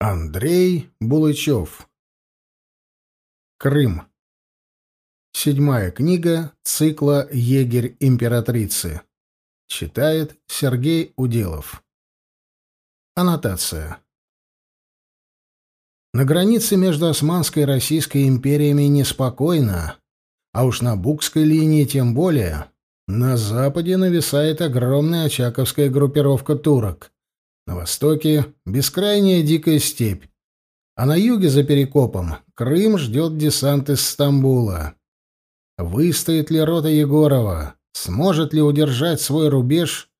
Андрей Булычев. Крым. Седьмая книга цикла «Егерь императрицы». Читает Сергей Уделов. Аннотация. На границе между Османской и Российской империями неспокойно, а уж на Букской линии тем более. На западе нависает огромная очаковская группировка турок — на востоке — бескрайняя дикая степь, а на юге, за Перекопом, Крым ждет десант из Стамбула. Выстоит ли рота Егорова? Сможет ли удержать свой рубеж?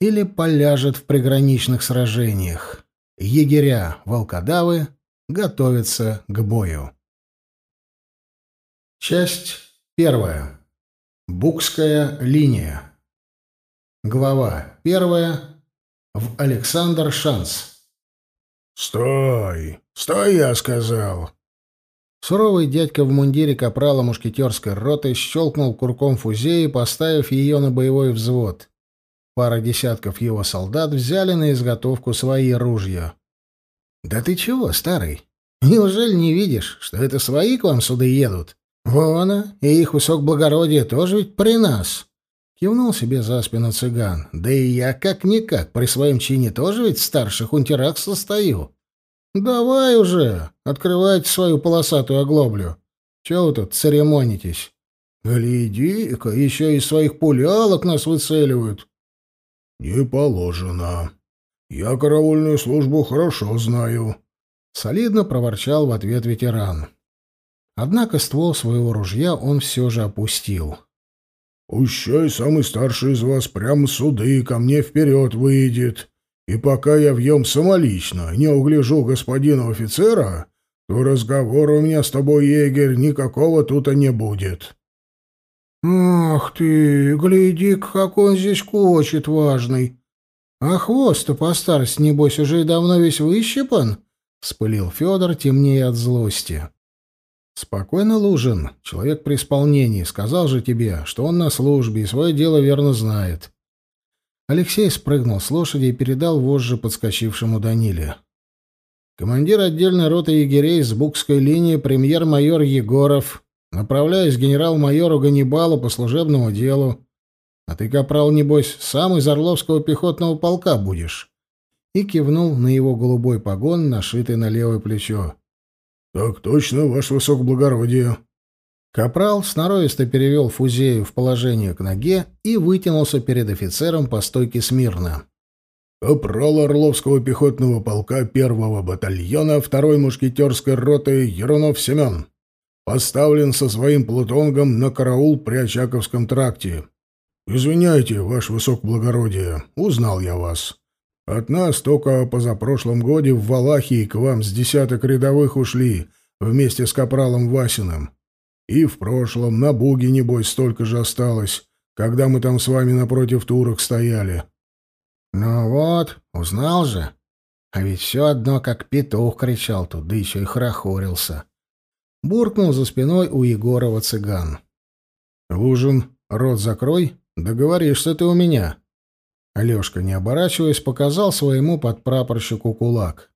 Или поляжет в приграничных сражениях? Егеря, волкодавы готовятся к бою. Часть первая. Букская линия. Глава первая в Александр Шанс. «Стой! Стой, я сказал!» Суровый дядька в мундире капрала мушкетерской роты щелкнул курком фузеи, поставив ее на боевой взвод. Пара десятков его солдат взяли на изготовку свои ружья. «Да ты чего, старый? Неужели не видишь, что это свои к вам сюда едут? Вон, и их высок благородие тоже ведь при нас!» Кивнул себе за спину цыган. Да и я как-никак при своем чине тоже ведь в старших унтерах состою. Давай уже, открывайте свою полосатую оглоблю. Чего вы тут церемонитесь? Гляди-ка, еще из своих пулялок нас выцеливают. Не положено. Я караульную службу хорошо знаю. Солидно проворчал в ответ ветеран. Однако ствол своего ружья он все же опустил. Пущай самый старший из вас прямо суды ко мне вперед выйдет, и пока я въем самолично не угляжу господина офицера, то разговора у меня с тобой, егерь, никакого тут и не будет». «Ах ты, гляди как он здесь кочет важный! А хвост-то по старости, небось, уже и давно весь выщипан?» — вспылил Федор, темнее от злости. «Спокойно, Лужин. Человек при исполнении. Сказал же тебе, что он на службе и свое дело верно знает». Алексей спрыгнул с лошади и передал вожжи подскочившему Даниле. «Командир отдельной роты егерей с Букской линии премьер-майор Егоров. Направляюсь к генерал-майору Ганнибалу по служебному делу. А ты, капрал, небось, сам из Орловского пехотного полка будешь». И кивнул на его голубой погон, нашитый на левое плечо. «Так точно, ваше высокоблагородие». Капрал сноровисто перевел Фузею в положение к ноге и вытянулся перед офицером по стойке смирно. «Капрал Орловского пехотного полка первого батальона второй мушкетерской роты Ерунов Семен. Поставлен со своим плутонгом на караул при Очаковском тракте. Извиняйте, ваше высокоблагородие, узнал я вас». От нас только позапрошлом годе в Валахии к вам с десяток рядовых ушли вместе с капралом Васиным. И в прошлом на Буге, небось, столько же осталось, когда мы там с вами напротив турок стояли. Ну вот, узнал же. А ведь все одно, как петух кричал тут, да еще и хорохорился. Буркнул за спиной у Егорова цыган. «Лужин, рот закрой, договоришься ты у меня». Алешка, не оборачиваясь, показал своему подпрапорщику кулак.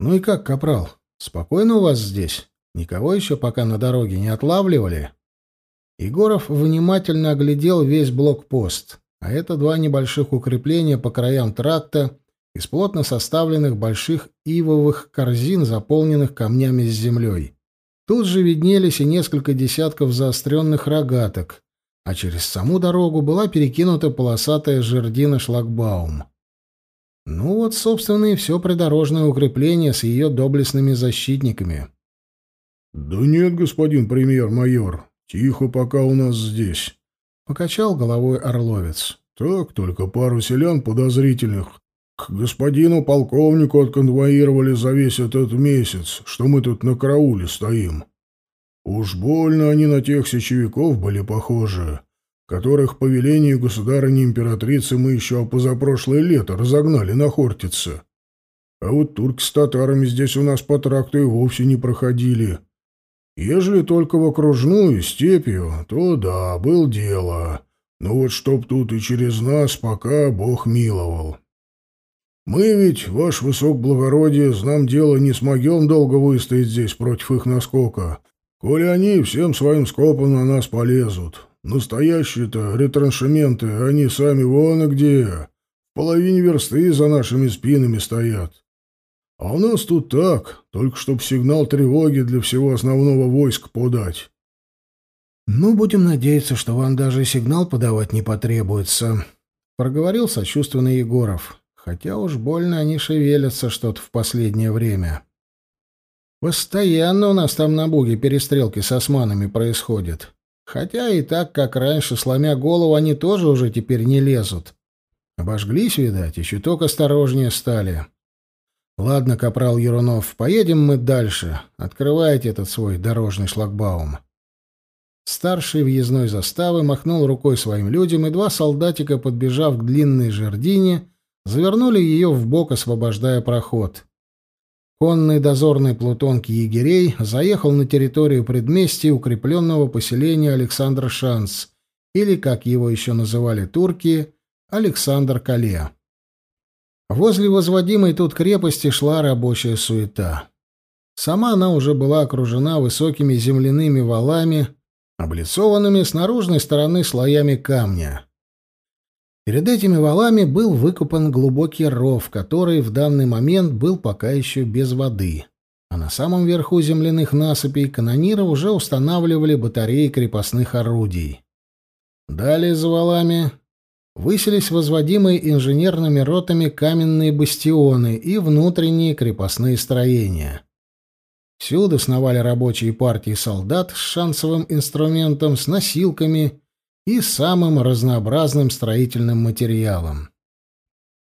«Ну и как, капрал, спокойно у вас здесь? Никого еще пока на дороге не отлавливали?» Егоров внимательно оглядел весь блокпост, а это два небольших укрепления по краям тракта из плотно составленных больших ивовых корзин, заполненных камнями с землей. Тут же виднелись и несколько десятков заостренных рогаток, а через саму дорогу была перекинута полосатая жердина-шлагбаум. Ну вот, собственно, и все придорожное укрепление с ее доблестными защитниками. — Да нет, господин премьер-майор, тихо пока у нас здесь, — покачал головой Орловец. — Так, только пару селян подозрительных к господину полковнику отконвоировали за весь этот месяц, что мы тут на карауле стоим. Уж больно они на тех сечевиков были похожи, которых по велению государыни-императрицы мы еще позапрошлое лето разогнали на Хортице. А вот турки с татарами здесь у нас по тракту и вовсе не проходили. Ежели только в окружную степью, то да, был дело. Но вот чтоб тут и через нас, пока Бог миловал. Мы ведь, ваш высокоблагородие, знам дело, не смогем долго выстоять здесь против их наскока, коли они всем своим скопом на нас полезут. Настоящие-то ретраншементы, они сами вон где, в половине версты за нашими спинами стоят. А у нас тут так, только чтоб сигнал тревоги для всего основного войска подать. «Ну, будем надеяться, что вам даже сигнал подавать не потребуется», — проговорил сочувственно Егоров. «Хотя уж больно они шевелятся что-то в последнее время. Постоянно у нас там на Буге перестрелки с османами происходят. Хотя и так, как раньше, сломя голову, они тоже уже теперь не лезут. Обожглись, видать, и чуток осторожнее стали. Ладно, капрал Ерунов, поедем мы дальше. Открывайте этот свой дорожный шлагбаум». Старший въездной заставы махнул рукой своим людям, и два солдатика, подбежав к длинной жердине, завернули ее в бок, освобождая проход. Конный дозорный плутонки егерей заехал на территорию предместья укрепленного поселения Александр Шанс, или, как его еще называли турки, Александр Кале. Возле возводимой тут крепости шла рабочая суета. Сама она уже была окружена высокими земляными валами, облицованными с наружной стороны слоями камня. Перед этими валами был выкопан глубокий ров, который в данный момент был пока еще без воды. А на самом верху земляных насыпей канониры уже устанавливали батареи крепостных орудий. Далее за валами высились возводимые инженерными ротами каменные бастионы и внутренние крепостные строения. Всюду сновали рабочие партии солдат с шансовым инструментом, с носилками и самым разнообразным строительным материалом.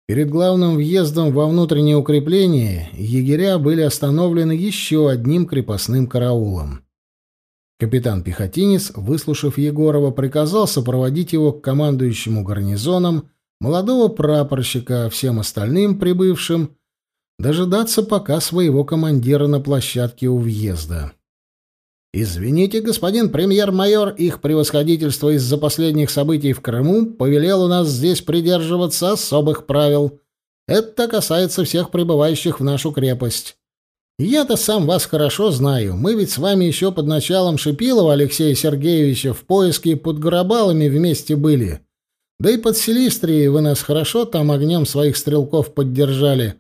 Перед главным въездом во внутреннее укрепление егеря были остановлены еще одним крепостным караулом. Капитан-пехотинец, выслушав Егорова, приказал сопроводить его к командующему гарнизоном молодого прапорщика, всем остальным прибывшим дожидаться пока своего командира на площадке у въезда. «Извините, господин премьер-майор, их превосходительство из-за последних событий в Крыму повелел у нас здесь придерживаться особых правил. Это касается всех прибывающих в нашу крепость. Я-то сам вас хорошо знаю. Мы ведь с вами еще под началом Шипилова Алексея Сергеевича в поиске под Горобалами вместе были. Да и под Селистрией вы нас хорошо там огнем своих стрелков поддержали.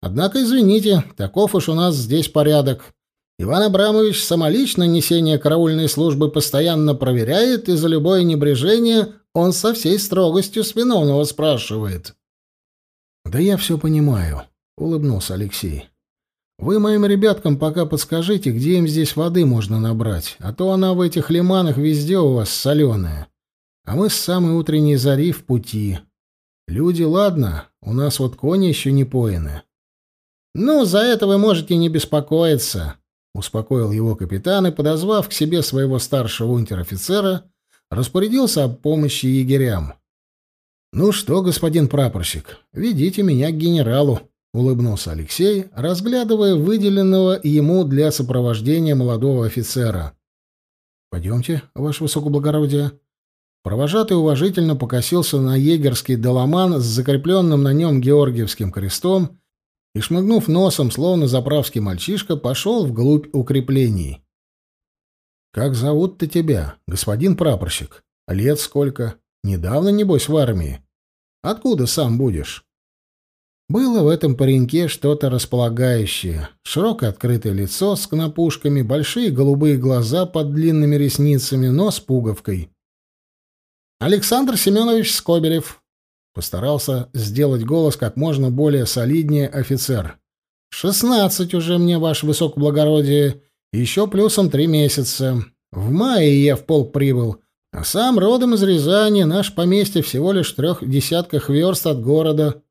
Однако, извините, таков уж у нас здесь порядок. Иван Абрамович самолично несение караульной службы постоянно проверяет, и за любое небрежение он со всей строгостью с виновного спрашивает. «Да я все понимаю», — улыбнулся Алексей. «Вы моим ребяткам пока подскажите, где им здесь воды можно набрать, а то она в этих лиманах везде у вас соленая. А мы с самой утренней зари в пути. Люди, ладно, у нас вот кони еще не поины. «Ну, за это вы можете не беспокоиться», — успокоил его капитан и, подозвав к себе своего старшего унтер-офицера, распорядился о помощи егерям. «Ну что, господин прапорщик, ведите меня к генералу», — улыбнулся Алексей, разглядывая выделенного ему для сопровождения молодого офицера. «Пойдемте, ваше высокоблагородие». Провожатый уважительно покосился на егерский доломан с закрепленным на нем георгиевским крестом и, шмыгнув носом, словно заправский мальчишка, пошел вглубь укреплений. «Как зовут-то тебя, господин прапорщик? Лет сколько? Недавно, небось, в армии? Откуда сам будешь?» Было в этом пареньке что-то располагающее. Широкое открытое лицо с кнопушками, большие голубые глаза под длинными ресницами, но с пуговкой. «Александр Семенович Скобелев», Постарался сделать голос как можно более солиднее офицер. «Шестнадцать уже мне, ваше высокоблагородие, еще плюсом три месяца. В мае я в полк прибыл, а сам родом из Рязани, наш поместье всего лишь в трех десятках верст от города».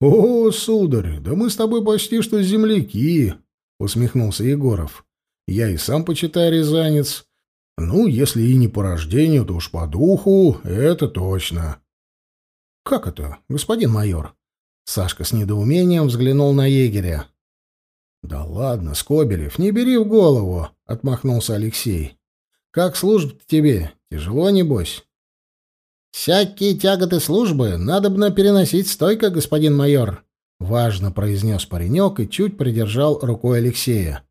«О, сударь, да мы с тобой почти что земляки», — усмехнулся Егоров. «Я и сам, почитай, рязанец. Ну, если и не по рождению, то уж по духу, это точно». «Как это, господин майор?» Сашка с недоумением взглянул на егеря. «Да ладно, Скобелев, не бери в голову», — отмахнулся Алексей. «Как служба тебе? Тяжело, небось?» «Всякие тяготы службы надо бы переносить стойко, господин майор», важно произнес паренек и чуть придержал рукой Алексея.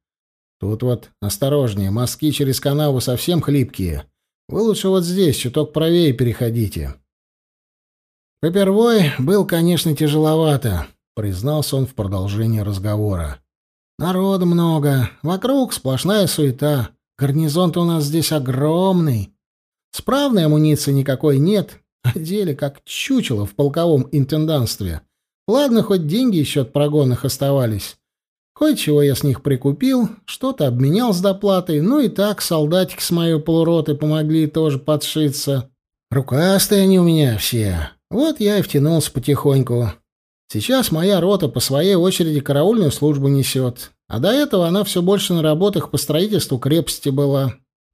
Тут вот осторожнее, мостки через канаву совсем хлипкие. Вы лучше вот здесь, чуток правее переходите. Попервой был, конечно, тяжеловато, признался он в продолжении разговора. Народа много, вокруг сплошная суета. Гарнизон-то у нас здесь огромный. Справной амуниции никакой нет, Одели как чучело в полковом интендантстве. Ладно, хоть деньги еще от прогонных оставались. Кое-чего я с них прикупил, что-то обменял с доплатой, ну и так солдатики с моей полуроты помогли тоже подшиться. Рукастые они у меня все. Вот я и втянулся потихоньку. Сейчас моя рота по своей очереди караульную службу несет, а до этого она все больше на работах по строительству крепости была.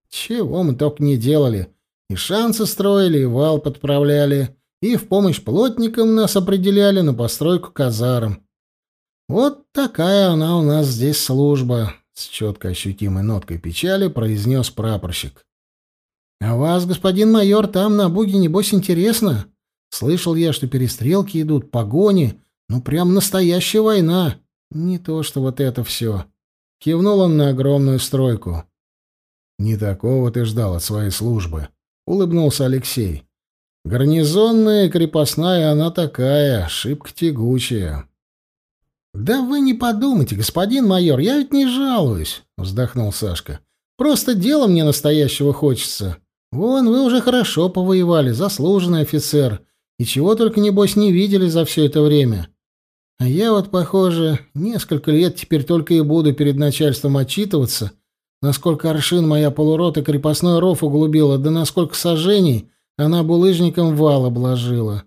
Чего мы только не делали. И шансы строили, и вал подправляли, и в помощь плотникам нас определяли на постройку казарм. Вот такая она у нас здесь служба, с четко ощутимой ноткой печали произнес прапорщик. А вас, господин майор, там на буге небось интересно? Слышал я, что перестрелки идут, погони, ну прям настоящая война. Не то, что вот это все. Кивнул он на огромную стройку. Не такого ты ждал от своей службы улыбнулся Алексей. Гарнизонная крепостная она такая, шибко тягучая. Да вы не подумайте, господин майор, я ведь не жалуюсь, вздохнул Сашка. Просто дело мне настоящего хочется. Вон, вы уже хорошо повоевали, заслуженный офицер, и чего только небось не видели за все это время. А я вот, похоже, несколько лет теперь только и буду перед начальством отчитываться насколько аршин моя полурота крепостной ров углубила, да насколько сожжений она булыжником вал обложила.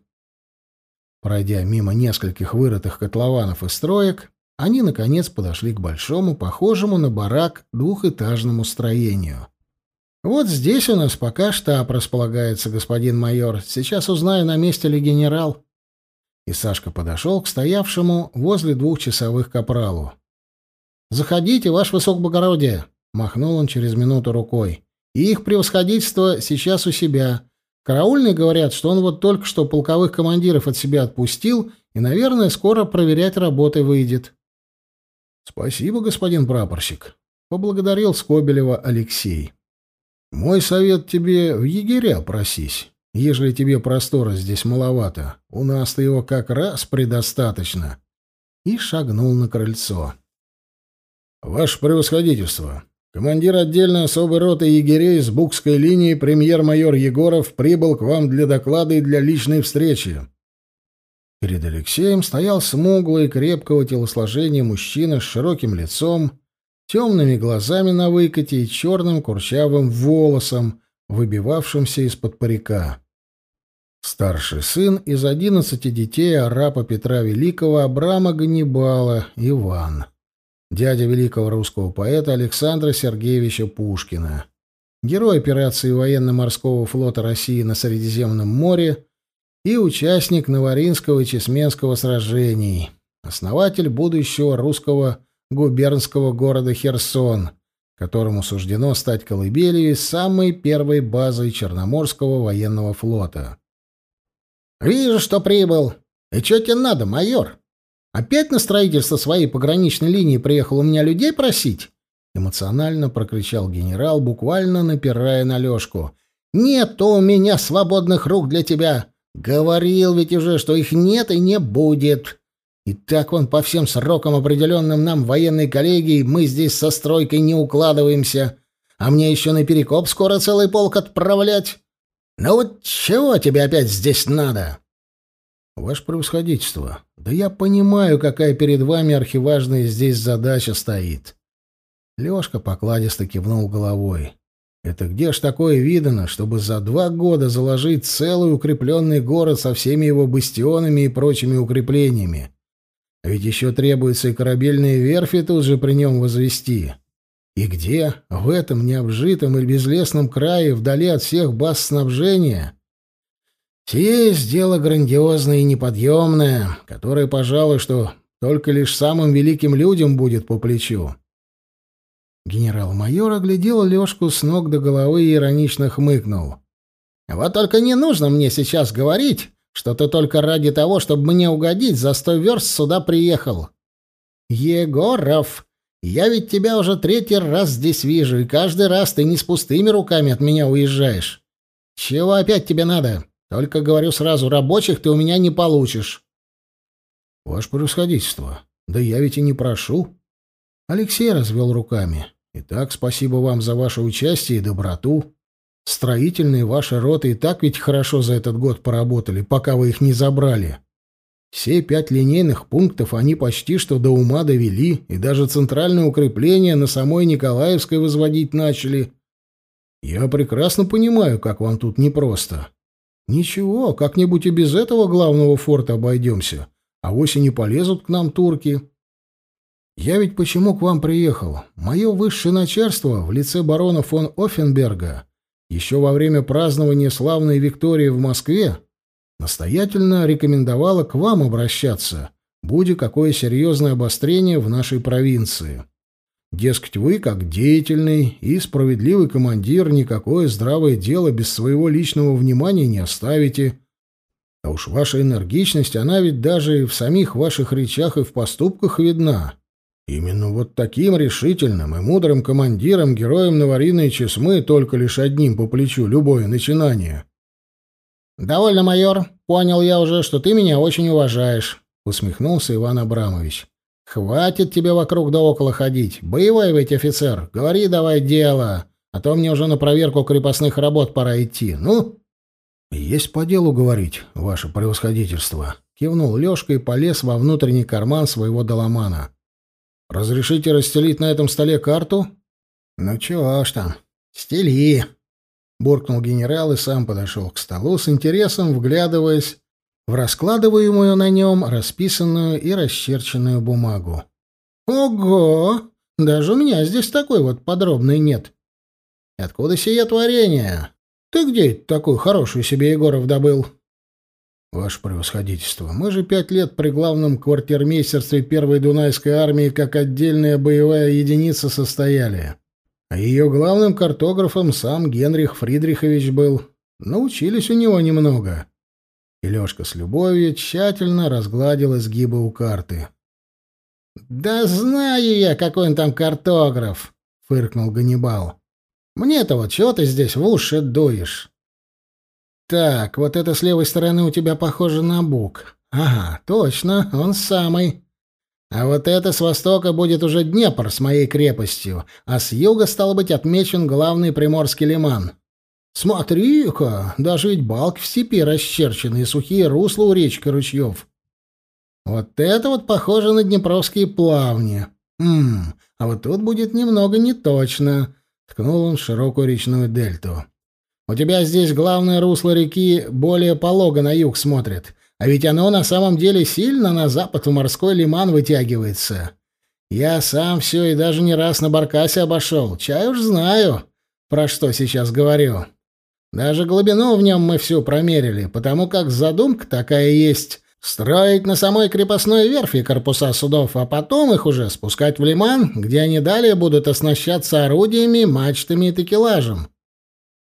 Пройдя мимо нескольких вырытых котлованов и строек, они, наконец, подошли к большому, похожему на барак, двухэтажному строению. «Вот здесь у нас пока штаб располагается, господин майор. Сейчас узнаю, на месте ли генерал». И Сашка подошел к стоявшему возле двухчасовых капралу. «Заходите, ваше высокоблагородие!» Махнул он через минуту рукой. И их превосходительство сейчас у себя. Караульные говорят, что он вот только что полковых командиров от себя отпустил и, наверное, скоро проверять работы выйдет. Спасибо, господин прапорщик, поблагодарил Скобелева Алексей. Мой совет тебе в егеря просись, ежели тебе простора здесь маловато. У нас-то его как раз предостаточно. И шагнул на крыльцо. Ваше превосходительство, Командир отдельной особой роты егерей с Букской линии премьер-майор Егоров прибыл к вам для доклада и для личной встречи. Перед Алексеем стоял смуглый, крепкого телосложения мужчина с широким лицом, темными глазами на выкате и черным курчавым волосом, выбивавшимся из-под парика. Старший сын из одиннадцати детей арапа Петра Великого Абрама Ганнибала, Иван. Дядя великого русского поэта Александра Сергеевича Пушкина, герой операции военно-морского флота России на Средиземном море и участник Новоринского и Чесменского сражений, основатель будущего русского губернского города Херсон, которому суждено стать колыбелью самой первой базой Черноморского военного флота. «Вижу, что прибыл. И что тебе надо, майор?» Опять на строительство своей пограничной линии приехал у меня людей просить?» Эмоционально прокричал генерал, буквально напирая на Лёшку. «Нет у меня свободных рук для тебя! Говорил ведь уже, что их нет и не будет!» И так вон по всем срокам, определенным нам военной коллегией, мы здесь со стройкой не укладываемся. А мне еще на Перекоп скоро целый полк отправлять. Ну вот чего тебе опять здесь надо?» «Ваше превосходительство, да я понимаю, какая перед вами архиважная здесь задача стоит». Лёшка покладисто кивнул головой. «Это где ж такое видано, чтобы за два года заложить целый укрепленный город со всеми его бастионами и прочими укреплениями? А ведь еще требуется и корабельные верфи тут же при нем возвести. И где? В этом необжитом и безлесном крае, вдали от всех баз снабжения?» Есть дело грандиозное и неподъемное, которое, пожалуй, что только лишь самым великим людям будет по плечу. Генерал-майор оглядел Лёшку с ног до головы и иронично хмыкнул. «Вот только не нужно мне сейчас говорить, что ты только ради того, чтобы мне угодить, за сто верст сюда приехал. Егоров, я ведь тебя уже третий раз здесь вижу, и каждый раз ты не с пустыми руками от меня уезжаешь. Чего опять тебе надо? Только говорю сразу, рабочих ты у меня не получишь. Ваше превосходительство, да я ведь и не прошу. Алексей развел руками. Итак, спасибо вам за ваше участие и доброту. Строительные ваши роты и так ведь хорошо за этот год поработали, пока вы их не забрали. Все пять линейных пунктов они почти что до ума довели, и даже центральное укрепление на самой Николаевской возводить начали. Я прекрасно понимаю, как вам тут непросто. Ничего, как-нибудь и без этого главного форта обойдемся. А не полезут к нам турки. Я ведь почему к вам приехал? Мое высшее начальство в лице барона фон Оффенберга еще во время празднования славной Виктории в Москве настоятельно рекомендовало к вам обращаться, будь какое серьезное обострение в нашей провинции. Дескать, вы, как деятельный и справедливый командир, никакое здравое дело без своего личного внимания не оставите. А уж ваша энергичность, она ведь даже и в самих ваших речах и в поступках видна. Именно вот таким решительным и мудрым командиром, героем Навариной Чесмы, только лишь одним по плечу любое начинание. «Довольно, майор. Понял я уже, что ты меня очень уважаешь», — усмехнулся Иван Абрамович. «Хватит тебе вокруг да около ходить. Боевой ведь офицер. Говори давай дело, а то мне уже на проверку крепостных работ пора идти. Ну?» «Есть по делу говорить, ваше превосходительство», — кивнул Лёшка и полез во внутренний карман своего доломана. «Разрешите расстелить на этом столе карту?» «Ну чего ж там, стели!» — буркнул генерал и сам подошел к столу с интересом, вглядываясь в раскладываемую на нем расписанную и расчерченную бумагу. «Ого! Даже у меня здесь такой вот подробный нет. Откуда сие творение? Ты где такую хорошую себе Егоров добыл?» «Ваше превосходительство, мы же пять лет при главном квартирмейстерстве Первой Дунайской армии как отдельная боевая единица состояли. А ее главным картографом сам Генрих Фридрихович был. Научились у него немного. И Лёшка с любовью тщательно разгладил изгибы у карты. «Да знаю я, какой он там картограф!» — фыркнул Ганнибал. «Мне-то вот чего ты здесь в уши дуешь?» «Так, вот это с левой стороны у тебя похоже на бук. Ага, точно, он самый. А вот это с востока будет уже Днепр с моей крепостью, а с юга, стало быть, отмечен главный приморский лиман. Смотри-ка, даже ведь балки в степи расчерчены и сухие русла у речки ручьев. Вот это вот похоже на днепровские плавни. Ммм, а вот тут будет немного не точно. Ткнул он широкую речную дельту. У тебя здесь главное русло реки более полого на юг смотрит, а ведь оно на самом деле сильно на запад в морской лиман вытягивается. Я сам все и даже не раз на Баркасе обошел, чай уж знаю, про что сейчас говорю. Даже глубину в нем мы всю промерили, потому как задумка такая есть — строить на самой крепостной верфи корпуса судов, а потом их уже спускать в лиман, где они далее будут оснащаться орудиями, мачтами и такелажем.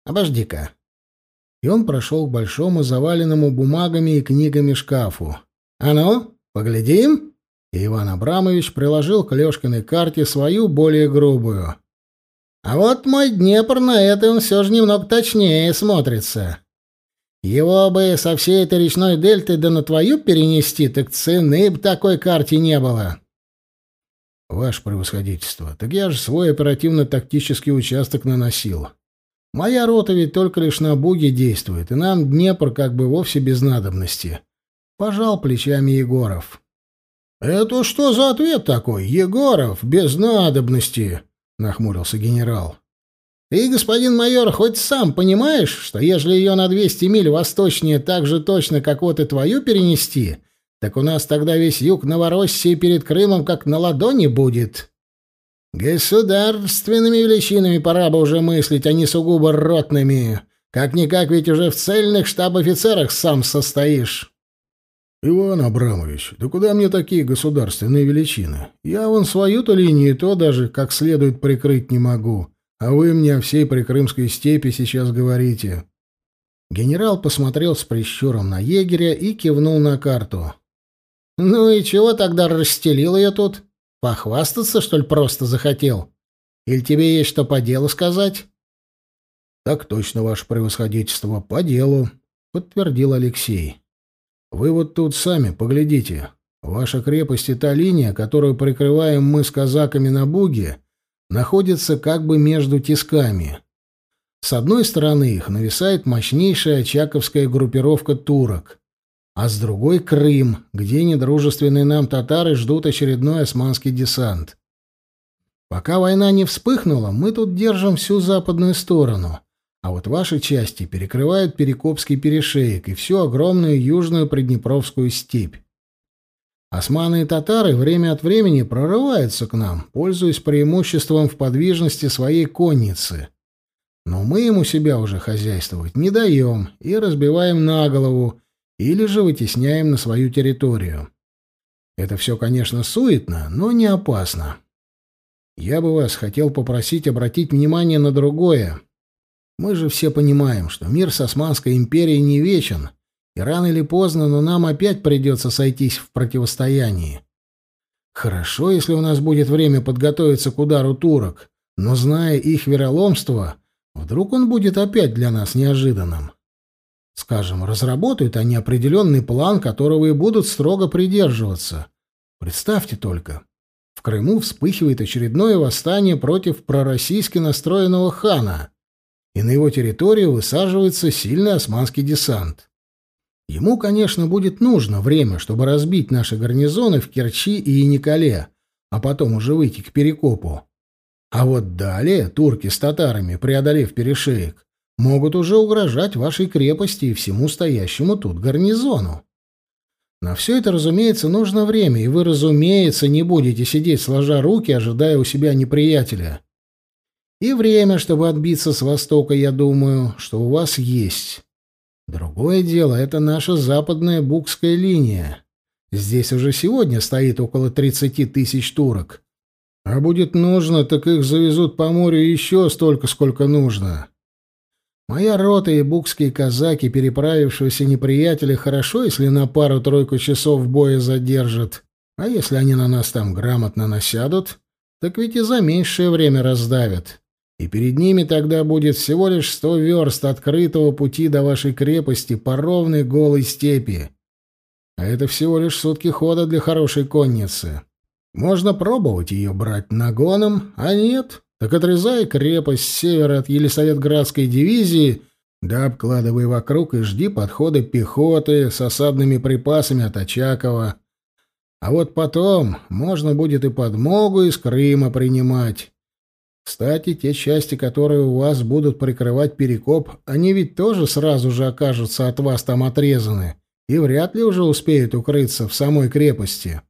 Обожди-ка. И он прошел к большому заваленному бумагами и книгами шкафу. «А ну, поглядим?» И Иван Абрамович приложил к Лёшкиной карте свою более грубую. А вот мой Днепр на это он все же немного точнее смотрится. Его бы со всей этой речной дельты да на твою перенести, так цены б такой карте не было. Ваше превосходительство, так я же свой оперативно-тактический участок наносил. Моя рота ведь только лишь на Буге действует, и нам Днепр как бы вовсе без надобности. Пожал плечами Егоров. «Это что за ответ такой, Егоров, без надобности?» — нахмурился генерал. «Ты, господин майор, хоть сам понимаешь, что ежели ее на 200 миль восточнее так же точно, как вот и твою перенести, так у нас тогда весь юг Новороссии перед Крымом как на ладони будет?» Государственными величинами пора бы уже мыслить, а не сугубо ротными. Как-никак ведь уже в цельных штаб-офицерах сам состоишь. Иван Абрамович, да куда мне такие государственные величины? Я вон свою-то линию то даже как следует прикрыть не могу. А вы мне о всей Прикрымской степи сейчас говорите. Генерал посмотрел с прищуром на егеря и кивнул на карту. «Ну и чего тогда расстелил ее тут? Похвастаться, что ли, просто захотел? Или тебе есть что по делу сказать?» «Так точно, ваше превосходительство, по делу», — подтвердил Алексей. «Вы вот тут сами поглядите. Ваша крепость и та линия, которую прикрываем мы с казаками на Буге, находится как бы между тисками. С одной стороны их нависает мощнейшая очаковская группировка турок, а с другой — Крым, где недружественные нам татары ждут очередной османский десант. Пока война не вспыхнула, мы тут держим всю западную сторону, а вот ваши части перекрывают Перекопский перешеек и всю огромную южную Приднепровскую степь. Османы и татары время от времени прорываются к нам, пользуясь преимуществом в подвижности своей конницы — но мы ему себя уже хозяйствовать не даем и разбиваем на голову или же вытесняем на свою территорию. Это все, конечно, суетно, но не опасно. Я бы вас хотел попросить обратить внимание на другое. Мы же все понимаем, что мир с Османской империей не вечен, и рано или поздно, но нам опять придется сойтись в противостоянии. Хорошо, если у нас будет время подготовиться к удару турок, но, зная их вероломство, Вдруг он будет опять для нас неожиданным. Скажем, разработают они определенный план, которого и будут строго придерживаться. Представьте только. В Крыму вспыхивает очередное восстание против пророссийски настроенного хана, и на его территорию высаживается сильный османский десант. Ему, конечно, будет нужно время, чтобы разбить наши гарнизоны в Керчи и Николе, а потом уже выйти к Перекопу. А вот далее турки с татарами, преодолев перешеек, могут уже угрожать вашей крепости и всему стоящему тут гарнизону. На все это, разумеется, нужно время, и вы, разумеется, не будете сидеть сложа руки, ожидая у себя неприятеля. И время, чтобы отбиться с востока, я думаю, что у вас есть. Другое дело — это наша западная Букская линия. Здесь уже сегодня стоит около 30 тысяч турок. А будет нужно, так их завезут по морю еще столько, сколько нужно. Моя рота и букские казаки, переправившегося неприятеля, хорошо, если на пару-тройку часов боя задержат. А если они на нас там грамотно насядут, так ведь и за меньшее время раздавят. И перед ними тогда будет всего лишь сто верст открытого пути до вашей крепости по ровной голой степи. А это всего лишь сутки хода для хорошей конницы. Можно пробовать ее брать нагоном, а нет, так отрезай крепость с севера от Елисаветградской дивизии, да обкладывай вокруг и жди подхода пехоты с осадными припасами от Очакова. А вот потом можно будет и подмогу из Крыма принимать. Кстати, те части, которые у вас будут прикрывать Перекоп, они ведь тоже сразу же окажутся от вас там отрезаны и вряд ли уже успеют укрыться в самой крепости.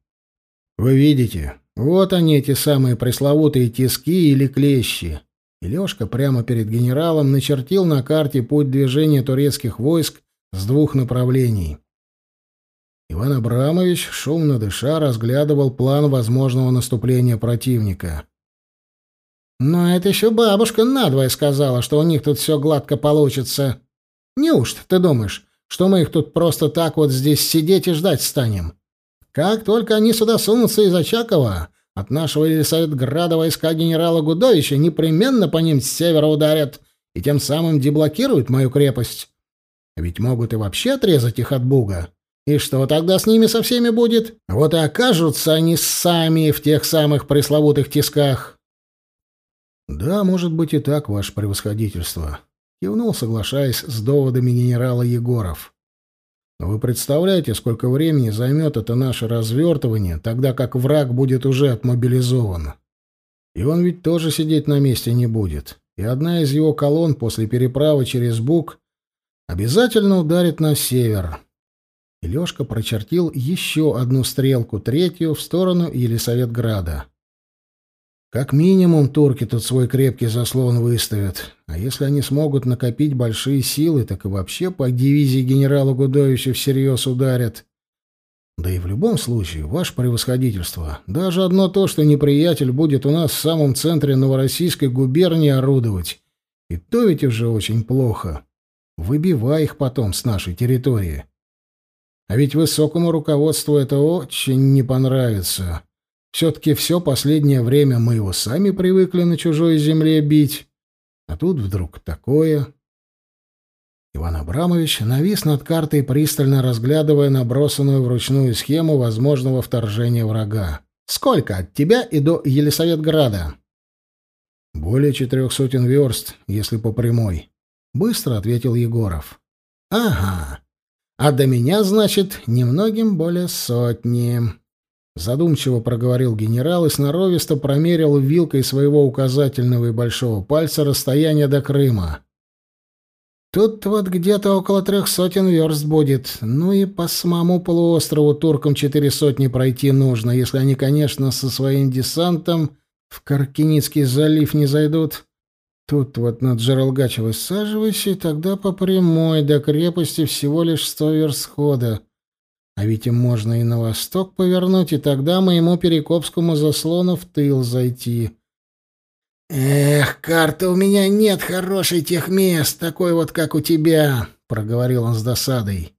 Вы видите, вот они, эти самые пресловутые тиски или клещи. И Лёшка прямо перед генералом начертил на карте путь движения турецких войск с двух направлений. Иван Абрамович, шумно дыша, разглядывал план возможного наступления противника. «Но это еще бабушка надвое сказала, что у них тут все гладко получится. Неужто ты думаешь, что мы их тут просто так вот здесь сидеть и ждать станем? Как только они сюда сунутся из Очакова, от нашего Елисаветграда войска генерала Гудовича непременно по ним с севера ударят и тем самым деблокируют мою крепость. Ведь могут и вообще отрезать их от Буга. И что тогда с ними со всеми будет? Вот и окажутся они сами в тех самых пресловутых тисках. Да, может быть и так, ваше превосходительство, кивнул, соглашаясь с доводами генерала Егоров. Вы представляете, сколько времени займет это наше развертывание, тогда как враг будет уже отмобилизован? И он ведь тоже сидеть на месте не будет. И одна из его колонн после переправы через Буг обязательно ударит на север. И Лёшка прочертил еще одну стрелку, третью, в сторону Елисаветграда. Как минимум турки тут свой крепкий заслон выставят. А если они смогут накопить большие силы, так и вообще по дивизии генерала Гудовича всерьез ударят. Да и в любом случае, ваше превосходительство, даже одно то, что неприятель будет у нас в самом центре Новороссийской губернии орудовать, и то ведь уже очень плохо. Выбивай их потом с нашей территории. А ведь высокому руководству это очень не понравится. Все-таки все последнее время мы его сами привыкли на чужой земле бить. А тут вдруг такое. Иван Абрамович навис над картой, пристально разглядывая набросанную вручную схему возможного вторжения врага. «Сколько от тебя и до Елисаветграда?» «Более четырех сотен верст, если по прямой», — быстро ответил Егоров. «Ага. А до меня, значит, немногим более сотни». Задумчиво проговорил генерал и сноровисто промерил вилкой своего указательного и большого пальца расстояние до Крыма. Тут вот где-то около трех сотен верст будет. Ну и по самому полуострову туркам четыре сотни пройти нужно, если они, конечно, со своим десантом в Каркиницкий залив не зайдут. Тут вот над Джералгачевой саживайся, и тогда по прямой до крепости всего лишь сто верст хода. А ведь им можно и на восток повернуть, и тогда моему Перекопскому заслону в тыл зайти. «Эх, карты у меня нет хорошей тех мест, такой вот, как у тебя», — проговорил он с досадой.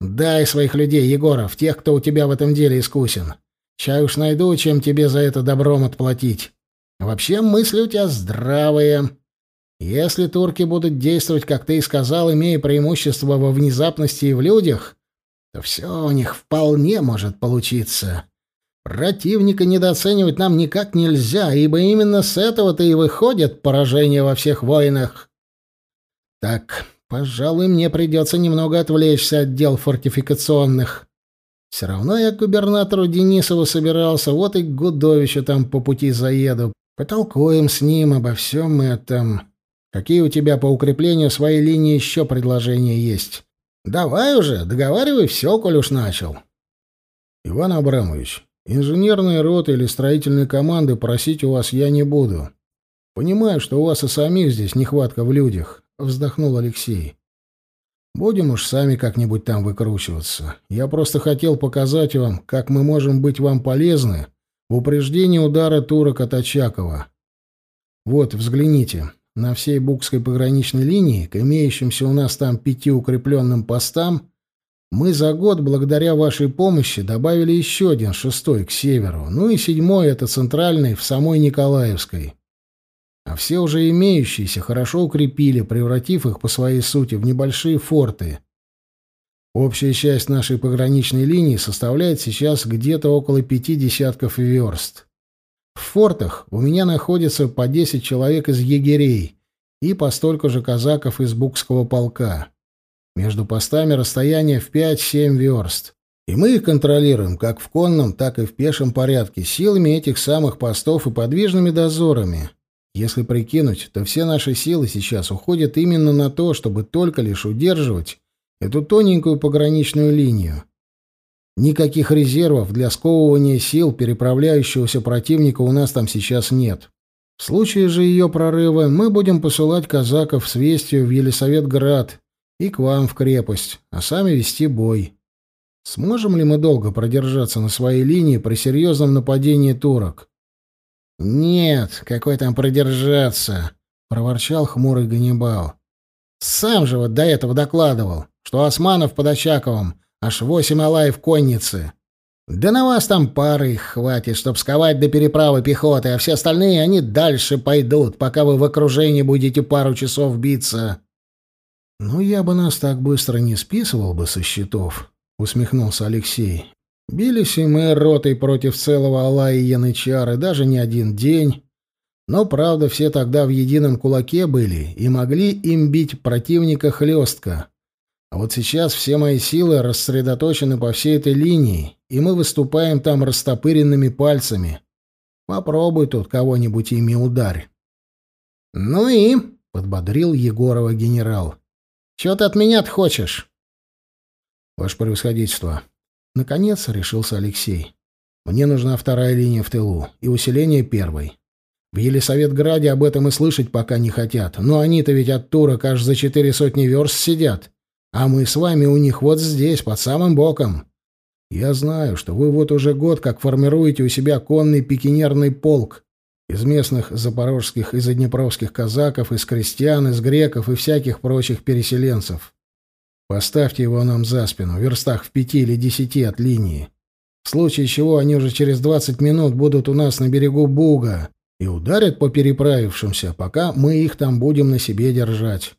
«Дай своих людей, Егоров, тех, кто у тебя в этом деле искусен. Чай уж найду, чем тебе за это добром отплатить. Вообще мысли у тебя здравые. Если турки будут действовать, как ты и сказал, имея преимущество во внезапности и в людях, все у них вполне может получиться. Противника недооценивать нам никак нельзя, ибо именно с этого-то и выходит поражение во всех войнах. Так, пожалуй, мне придется немного отвлечься от дел фортификационных. Все равно я к губернатору Денисову собирался, вот и к Гудовичу там по пути заеду. Потолкуем с ним обо всем этом. Какие у тебя по укреплению своей линии еще предложения есть? Давай уже, договаривай все, коль уж начал. Иван Абрамович, Инженерные роты или строительные команды просить у вас я не буду. Понимаю, что у вас и самих здесь нехватка в людях, вздохнул Алексей. Будем уж сами как-нибудь там выкручиваться. Я просто хотел показать вам, как мы можем быть вам полезны в упреждении удара турок от Очакова. Вот, взгляните. На всей Букской пограничной линии, к имеющимся у нас там пяти укрепленным постам, мы за год, благодаря вашей помощи, добавили еще один, шестой, к северу. Ну и седьмой — это центральный, в самой Николаевской. А все уже имеющиеся хорошо укрепили, превратив их по своей сути в небольшие форты. Общая часть нашей пограничной линии составляет сейчас где-то около пяти десятков верст. В фортах у меня находится по десять человек из егерей и по столько же казаков из Букского полка. Между постами расстояние в 5-7 верст. И мы их контролируем как в конном, так и в пешем порядке, силами этих самых постов и подвижными дозорами. Если прикинуть, то все наши силы сейчас уходят именно на то, чтобы только лишь удерживать эту тоненькую пограничную линию. Никаких резервов для сковывания сил переправляющегося противника у нас там сейчас нет. В случае же ее прорыва мы будем посылать казаков с вестью в Елисаветград и к вам в крепость, а сами вести бой. Сможем ли мы долго продержаться на своей линии при серьезном нападении турок? — Нет, какой там продержаться, — проворчал хмурый Ганнибал. — Сам же вот до этого докладывал, что османов под Очаковым аж восемь алаев конницы. Да на вас там пары их хватит, чтоб сковать до переправы пехоты, а все остальные они дальше пойдут, пока вы в окружении будете пару часов биться. «Ну, я бы нас так быстро не списывал бы со счетов», — усмехнулся Алексей. «Бились и мы ротой против целого Алла и Янычары даже не один день. Но, правда, все тогда в едином кулаке были и могли им бить противника хлестко. А вот сейчас все мои силы рассредоточены по всей этой линии, и мы выступаем там растопыренными пальцами. Попробуй тут кого-нибудь ими ударь». «Ну и...» — подбодрил Егорова генерал. Чего ты от меня-то хочешь? Ваше превосходительство. Наконец решился Алексей. Мне нужна вторая линия в тылу и усиление первой. В Елисаветграде об этом и слышать пока не хотят. Но они-то ведь от турок аж за четыре сотни верст сидят. А мы с вами у них вот здесь, под самым боком. Я знаю, что вы вот уже год как формируете у себя конный пикинерный полк. Из местных запорожских и заднепровских казаков, из крестьян, из греков и всяких прочих переселенцев. Поставьте его нам за спину, в верстах в пяти или десяти от линии. В случае чего они уже через двадцать минут будут у нас на берегу Буга и ударят по переправившимся, пока мы их там будем на себе держать.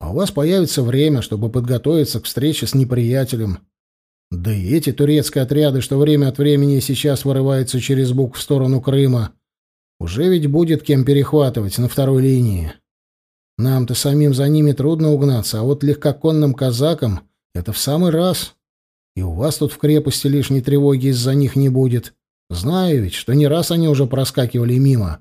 А у вас появится время, чтобы подготовиться к встрече с неприятелем. Да и эти турецкие отряды, что время от времени сейчас вырываются через Буг в сторону Крыма, уже ведь будет кем перехватывать на второй линии. Нам-то самим за ними трудно угнаться, а вот легкоконным казакам это в самый раз. И у вас тут в крепости лишней тревоги из-за них не будет. Знаю ведь, что не раз они уже проскакивали мимо,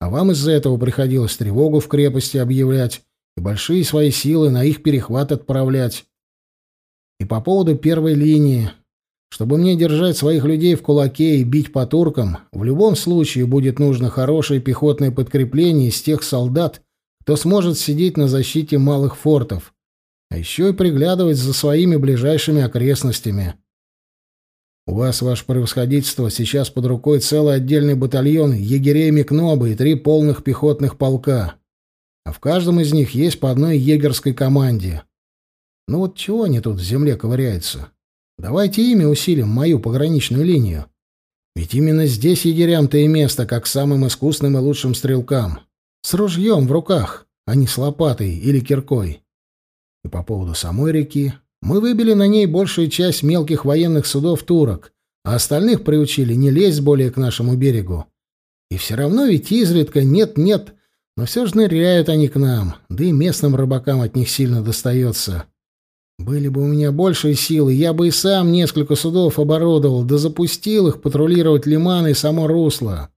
а вам из-за этого приходилось тревогу в крепости объявлять и большие свои силы на их перехват отправлять. И по поводу первой линии. Чтобы мне держать своих людей в кулаке и бить по туркам, в любом случае будет нужно хорошее пехотное подкрепление из тех солдат, кто сможет сидеть на защите малых фортов, а еще и приглядывать за своими ближайшими окрестностями. У вас, ваше превосходительство, сейчас под рукой целый отдельный батальон егерей Микноба и три полных пехотных полка. А в каждом из них есть по одной егерской команде. Ну вот чего они тут в земле ковыряются? Давайте ими усилим мою пограничную линию. Ведь именно здесь егерям-то и место, как самым искусным и лучшим стрелкам. С ружьем в руках, а не с лопатой или киркой. И по поводу самой реки. Мы выбили на ней большую часть мелких военных судов турок, а остальных приучили не лезть более к нашему берегу. И все равно ведь изредка нет-нет, но все же ныряют они к нам, да и местным рыбакам от них сильно достается. Были бы у меня большие силы, я бы и сам несколько судов оборудовал, да запустил их патрулировать лиманы и само русло.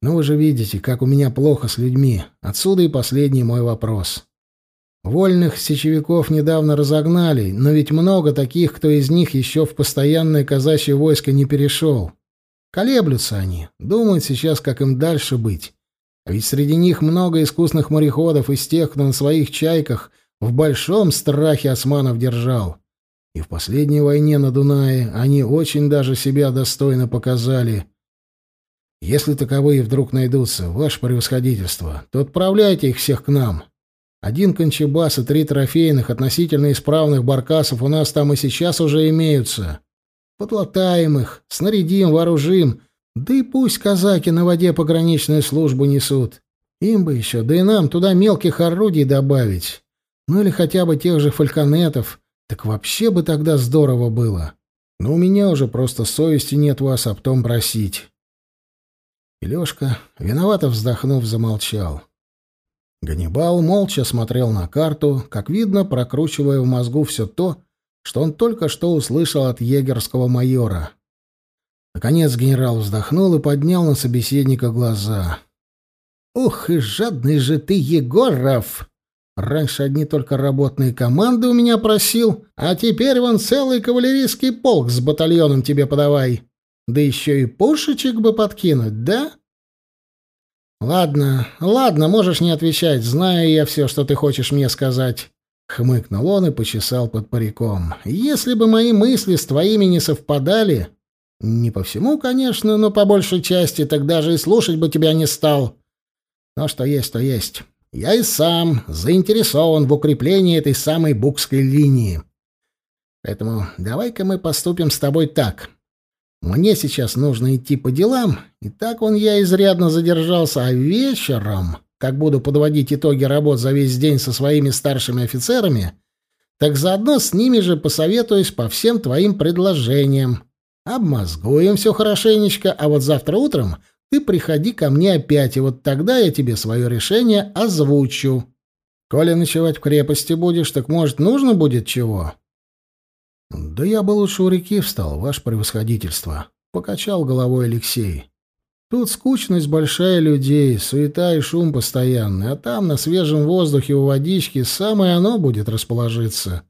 Но вы же видите, как у меня плохо с людьми. Отсюда и последний мой вопрос. Вольных сечевиков недавно разогнали, но ведь много таких, кто из них еще в постоянное казачье войско не перешел. Колеблются они, думают сейчас, как им дальше быть. А ведь среди них много искусных мореходов из тех, кто на своих чайках в большом страхе османов держал. И в последней войне на Дунае они очень даже себя достойно показали. Если таковые вдруг найдутся, ваше превосходительство, то отправляйте их всех к нам. Один кончебас и три трофейных, относительно исправных баркасов у нас там и сейчас уже имеются. Подлатаем их, снарядим, вооружим, да и пусть казаки на воде пограничную службу несут. Им бы еще, да и нам туда мелких орудий добавить. Ну или хотя бы тех же фальконетов. Так вообще бы тогда здорово было. Но у меня уже просто совести нет вас об том просить. И Лёшка, виновато вздохнув, замолчал. Ганнибал молча смотрел на карту, как видно, прокручивая в мозгу все то, что он только что услышал от егерского майора. Наконец генерал вздохнул и поднял на собеседника глаза. «Ух, и жадный же ты, Егоров! Раньше одни только работные команды у меня просил, а теперь вон целый кавалерийский полк с батальоном тебе подавай. Да еще и пушечек бы подкинуть, да? Ладно, ладно, можешь не отвечать, знаю я все, что ты хочешь мне сказать. Хмыкнул он и почесал под париком. Если бы мои мысли с твоими не совпадали, не по всему, конечно, но по большей части, так даже и слушать бы тебя не стал. Но что есть, то есть. Я и сам заинтересован в укреплении этой самой букской линии. Поэтому давай-ка мы поступим с тобой так. Мне сейчас нужно идти по делам, и так он я изрядно задержался, а вечером, как буду подводить итоги работ за весь день со своими старшими офицерами, так заодно с ними же посоветуюсь по всем твоим предложениям. Обмозгуем все хорошенечко, а вот завтра утром ты приходи ко мне опять, и вот тогда я тебе свое решение озвучу. Коли ночевать в крепости будешь, так, может, нужно будет чего? Да я бы лучше у реки встал, ваше превосходительство, покачал головой Алексей. Тут скучность большая людей, суета и шум постоянный, а там на свежем воздухе у водички самое оно будет расположиться.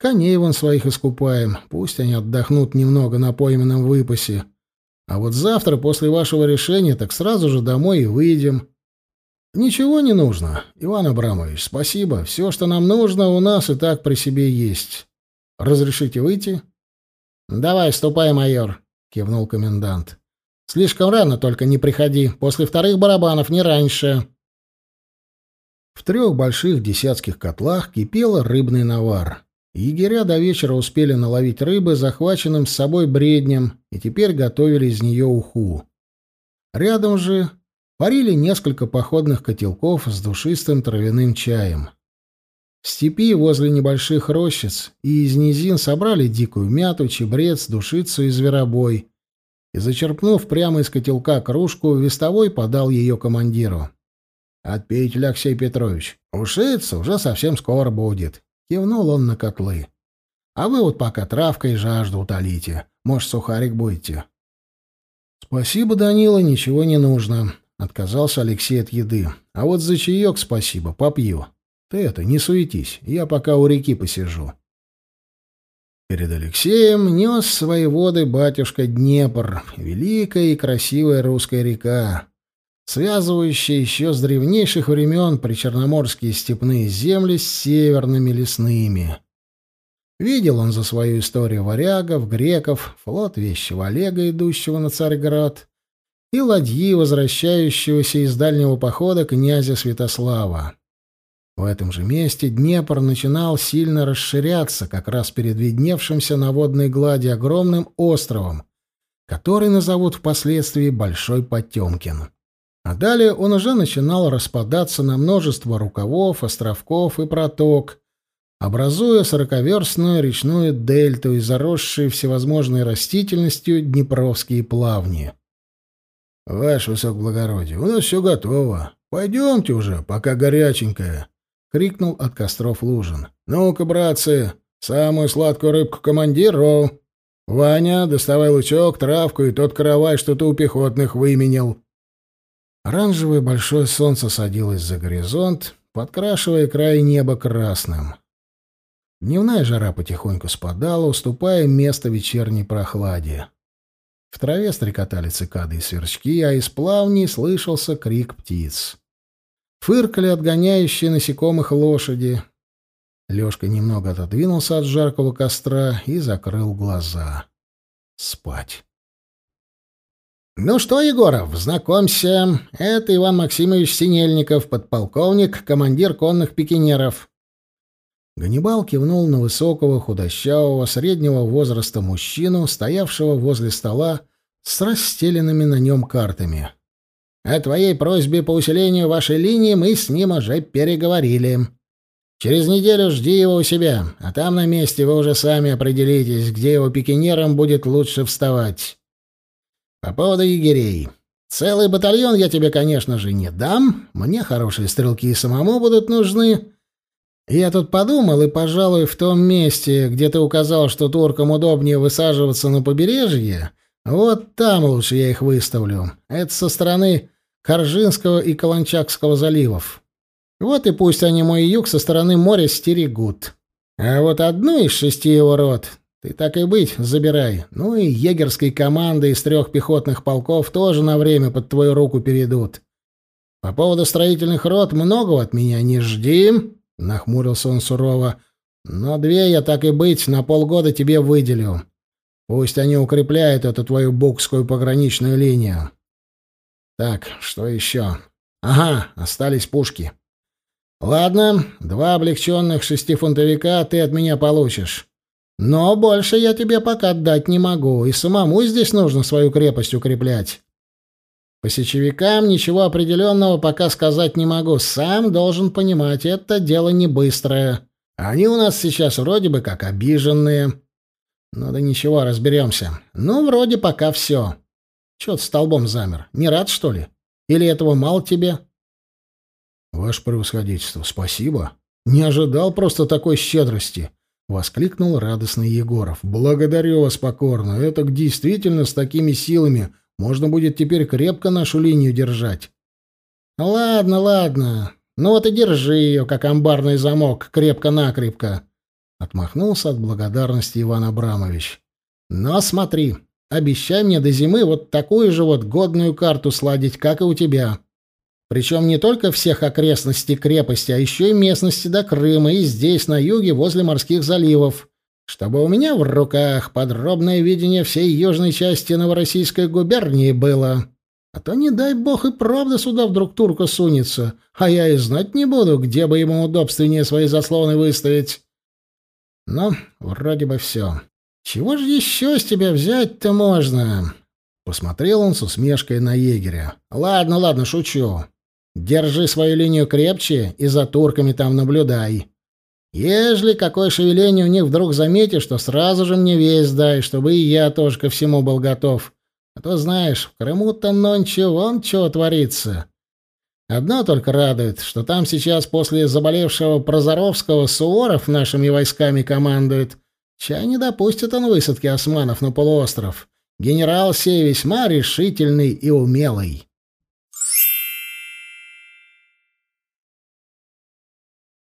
Коней вон своих искупаем, пусть они отдохнут немного на пойменном выпасе. А вот завтра после вашего решения так сразу же домой и выйдем. Ничего не нужно, Иван Абрамович, спасибо. Все, что нам нужно, у нас и так при себе есть. Разрешите выйти? Давай, ступай, майор, кивнул комендант. Слишком рано только не приходи. После вторых барабанов, не раньше. В трех больших десятских котлах кипел рыбный навар. Егеря до вечера успели наловить рыбы захваченным с собой бреднем и теперь готовили из нее уху. Рядом же парили несколько походных котелков с душистым травяным чаем. В степи возле небольших рощиц и из низин собрали дикую мяту, чебрец, душицу и зверобой, и, зачерпнув прямо из котелка кружку, вестовой подал ее командиру. «Отпейте, Алексей Петрович, ушиться уже совсем скоро будет. Кивнул он на котлы. «А вы вот пока травкой жажду утолите. Может, сухарик будете?» «Спасибо, Данила, ничего не нужно», — отказался Алексей от еды. «А вот за чаек спасибо, попью. Ты это, не суетись, я пока у реки посижу». Перед Алексеем нес свои воды батюшка Днепр, великая и красивая русская река, связывающая еще с древнейших времен причерноморские степные земли с северными лесными. Видел он за свою историю варягов, греков, флот вещего Олега, идущего на Царьград, и ладьи, возвращающегося из дальнего похода князя Святослава. В этом же месте Днепр начинал сильно расширяться, как раз перед видневшимся на водной глади огромным островом, который назовут впоследствии Большой Потемкин. А далее он уже начинал распадаться на множество рукавов, островков и проток, образуя сороковерстную речную дельту и заросшие всевозможной растительностью днепровские плавни. «Ваше высокоблагородие, у нас все готово. Пойдемте уже, пока горяченькое», — крикнул от костров Лужин. «Ну-ка, братцы, самую сладкую рыбку командиру! Ваня, доставай лучок, травку и тот каравай, что ты у пехотных выменил». Оранжевое большое солнце садилось за горизонт, подкрашивая край неба красным. Дневная жара потихоньку спадала, уступая место вечерней прохладе. В траве стрекотали цикады и сверчки, а из плавней слышался крик птиц. Фыркали отгоняющие насекомых лошади. Лёшка немного отодвинулся от жаркого костра и закрыл глаза. Спать. «Ну что, Егоров, знакомься, это Иван Максимович Синельников, подполковник, командир конных пикинеров». Ганнибал кивнул на высокого, худощавого, среднего возраста мужчину, стоявшего возле стола с расстеленными на нем картами. «О твоей просьбе по усилению вашей линии мы с ним уже переговорили. Через неделю жди его у себя, а там на месте вы уже сами определитесь, где его пикинерам будет лучше вставать». По поводу егерей. Целый батальон я тебе, конечно же, не дам. Мне хорошие стрелки и самому будут нужны. Я тут подумал, и, пожалуй, в том месте, где ты указал, что туркам удобнее высаживаться на побережье, вот там лучше я их выставлю. Это со стороны Коржинского и Каланчакского заливов. Вот и пусть они мой юг со стороны моря стерегут. А вот одну из шести его рот ты так и быть, забирай. Ну и егерской команды из трех пехотных полков тоже на время под твою руку перейдут. По поводу строительных рот многого от меня не жди, нахмурился он сурово. Но две я так и быть на полгода тебе выделю. Пусть они укрепляют эту твою букскую пограничную линию. Так, что еще? Ага, остались пушки. Ладно, два облегченных шестифунтовика ты от меня получишь. Но больше я тебе пока отдать не могу, и самому здесь нужно свою крепость укреплять. По сечевикам ничего определенного пока сказать не могу. Сам должен понимать, это дело не быстрое. Они у нас сейчас вроде бы как обиженные. Ну да ничего, разберемся. Ну, вроде пока все. Чего ты столбом замер? Не рад, что ли? Или этого мало тебе? Ваше превосходительство, спасибо. Не ожидал просто такой щедрости. Воскликнул радостный Егоров. «Благодарю вас покорно. Это действительно с такими силами можно будет теперь крепко нашу линию держать». «Ладно, ладно. Ну вот и держи ее, как амбарный замок, крепко-накрепко». Отмахнулся от благодарности Иван Абрамович. «Но смотри, обещай мне до зимы вот такую же вот годную карту сладить, как и у тебя. Причем не только всех окрестностей крепости, а еще и местности до Крыма и здесь, на юге, возле морских заливов, чтобы у меня в руках подробное видение всей южной части Новороссийской губернии было. А то, не дай бог, и правда сюда вдруг турка сунется, а я и знать не буду, где бы ему удобственнее свои заслоны выставить. Ну, вроде бы все. Чего же еще с тебя взять-то можно? Посмотрел он с усмешкой на егеря. Ладно, ладно, шучу. Держи свою линию крепче и за турками там наблюдай. Ежели какое шевеление у них вдруг заметишь, то сразу же мне весь дай, чтобы и я тоже ко всему был готов. А то, знаешь, в Крыму-то нонче вон чего творится. Одно только радует, что там сейчас после заболевшего Прозоровского Суворов нашими войсками командует. Чай не допустит он высадки османов на полуостров. Генерал сей весьма решительный и умелый.